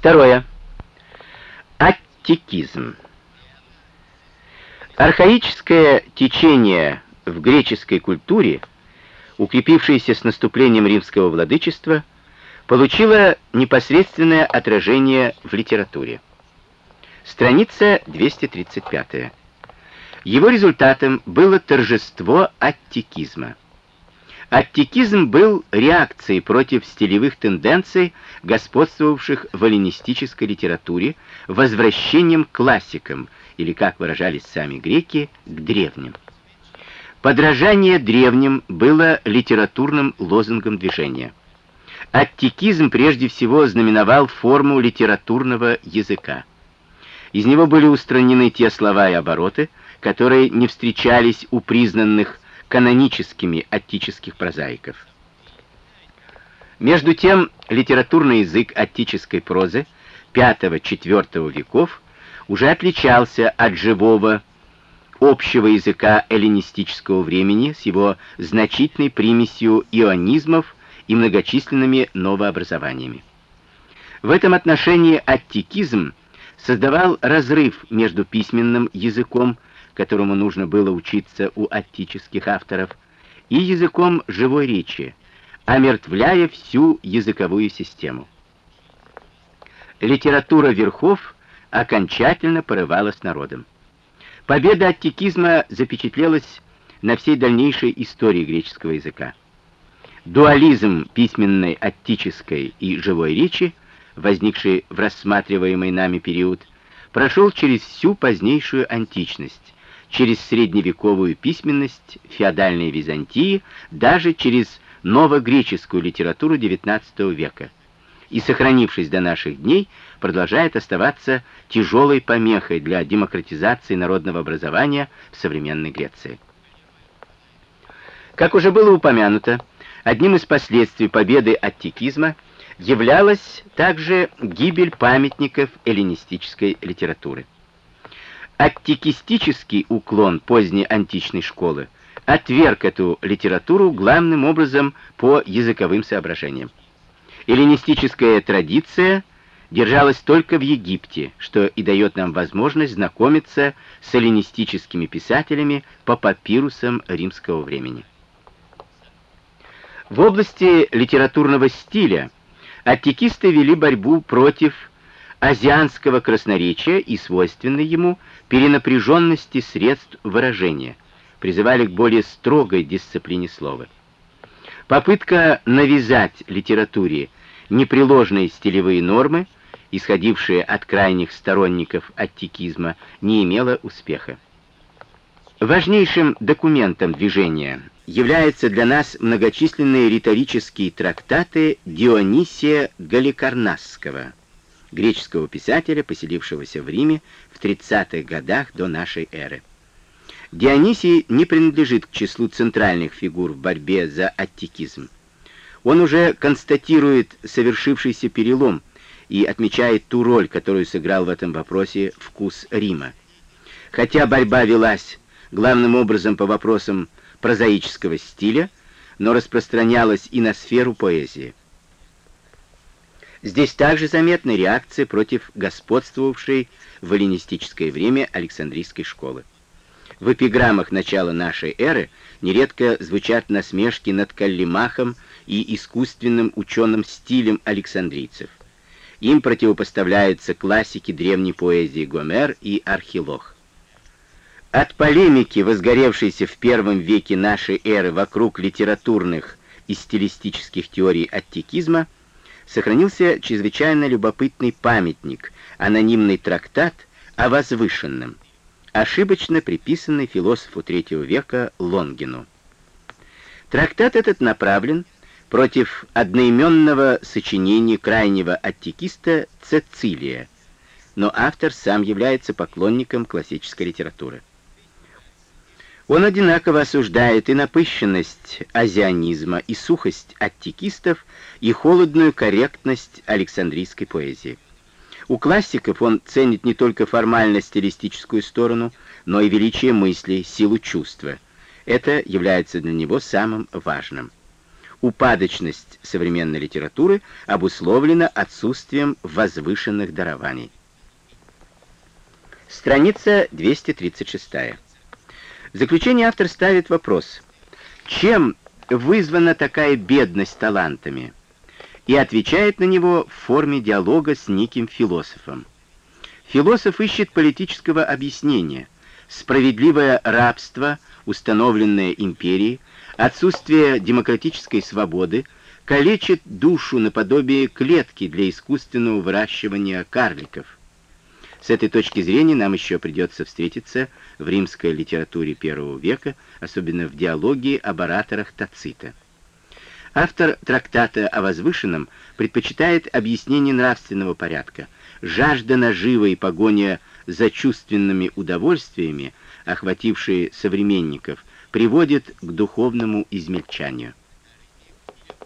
Второе. Аттикизм. Архаическое течение в греческой культуре, укрепившееся с наступлением римского владычества, получило непосредственное отражение в литературе. Страница 235. Его результатом было торжество аттикизма. Аттикизм был реакцией против стилевых тенденций, господствовавших в эллинистической литературе, возвращением к классикам, или, как выражались сами греки, к древним. Подражание древним было литературным лозунгом движения. Аттикизм прежде всего знаменовал форму литературного языка. Из него были устранены те слова и обороты, которые не встречались у признанных каноническими аттических прозаиков. Между тем, литературный язык аттической прозы V-IV веков уже отличался от живого общего языка эллинистического времени с его значительной примесью ионизмов и многочисленными новообразованиями. В этом отношении аттикизм создавал разрыв между письменным языком которому нужно было учиться у аттических авторов, и языком живой речи, омертвляя всю языковую систему. Литература верхов окончательно порывалась народом. Победа аттикизма запечатлелась на всей дальнейшей истории греческого языка. Дуализм письменной аттической и живой речи, возникший в рассматриваемый нами период, прошел через всю позднейшую античность, через средневековую письменность феодальной Византии, даже через новогреческую литературу XIX века. И, сохранившись до наших дней, продолжает оставаться тяжелой помехой для демократизации народного образования в современной Греции. Как уже было упомянуто, одним из последствий победы аттикизма являлась также гибель памятников эллинистической литературы. Аттикистический уклон поздней античной школы отверг эту литературу главным образом по языковым соображениям. Эллинистическая традиция держалась только в Египте, что и дает нам возможность знакомиться с эллинистическими писателями по папирусам римского времени. В области литературного стиля аттикисты вели борьбу против азианского красноречия и свойственной ему перенапряженности средств выражения, призывали к более строгой дисциплине слова. Попытка навязать литературе непреложные стилевые нормы, исходившие от крайних сторонников аттикизма, не имела успеха. Важнейшим документом движения являются для нас многочисленные риторические трактаты Дионисия Галикарнасского – греческого писателя, поселившегося в Риме в 30-х годах до нашей эры. Дионисий не принадлежит к числу центральных фигур в борьбе за аттикизм. Он уже констатирует совершившийся перелом и отмечает ту роль, которую сыграл в этом вопросе вкус Рима. Хотя борьба велась главным образом по вопросам прозаического стиля, но распространялась и на сферу поэзии. Здесь также заметна реакция против господствовавшей в эллинистическое время Александрийской школы. В эпиграммах начала нашей эры нередко звучат насмешки над Каллимахом и искусственным ученым стилем александрийцев. Им противопоставляются классики древней поэзии Гомер и Архилох. От полемики, возгоревшейся в первом веке нашей эры вокруг литературных и стилистических теорий аттикизма, сохранился чрезвычайно любопытный памятник, анонимный трактат о возвышенном, ошибочно приписанный философу III века Лонгину. Трактат этот направлен против одноименного сочинения крайнего аттикиста Цецилия, но автор сам является поклонником классической литературы. Он одинаково осуждает и напыщенность азианизма, и сухость аттикистов, и холодную корректность александрийской поэзии. У классиков он ценит не только формально-стилистическую сторону, но и величие мысли, силу чувства. Это является для него самым важным. упадочность современной литературы обусловлена отсутствием возвышенных дарований. Страница 236. В заключение автор ставит вопрос, чем вызвана такая бедность талантами, и отвечает на него в форме диалога с неким философом. Философ ищет политического объяснения. Справедливое рабство, установленное империей, отсутствие демократической свободы калечит душу наподобие клетки для искусственного выращивания карликов. С этой точки зрения нам еще придется встретиться в римской литературе первого века, особенно в диалоге об ораторах Тацита. Автор трактата о возвышенном предпочитает объяснение нравственного порядка. Жажда наживы и погоня за чувственными удовольствиями, охватившие современников, приводит к духовному измельчанию.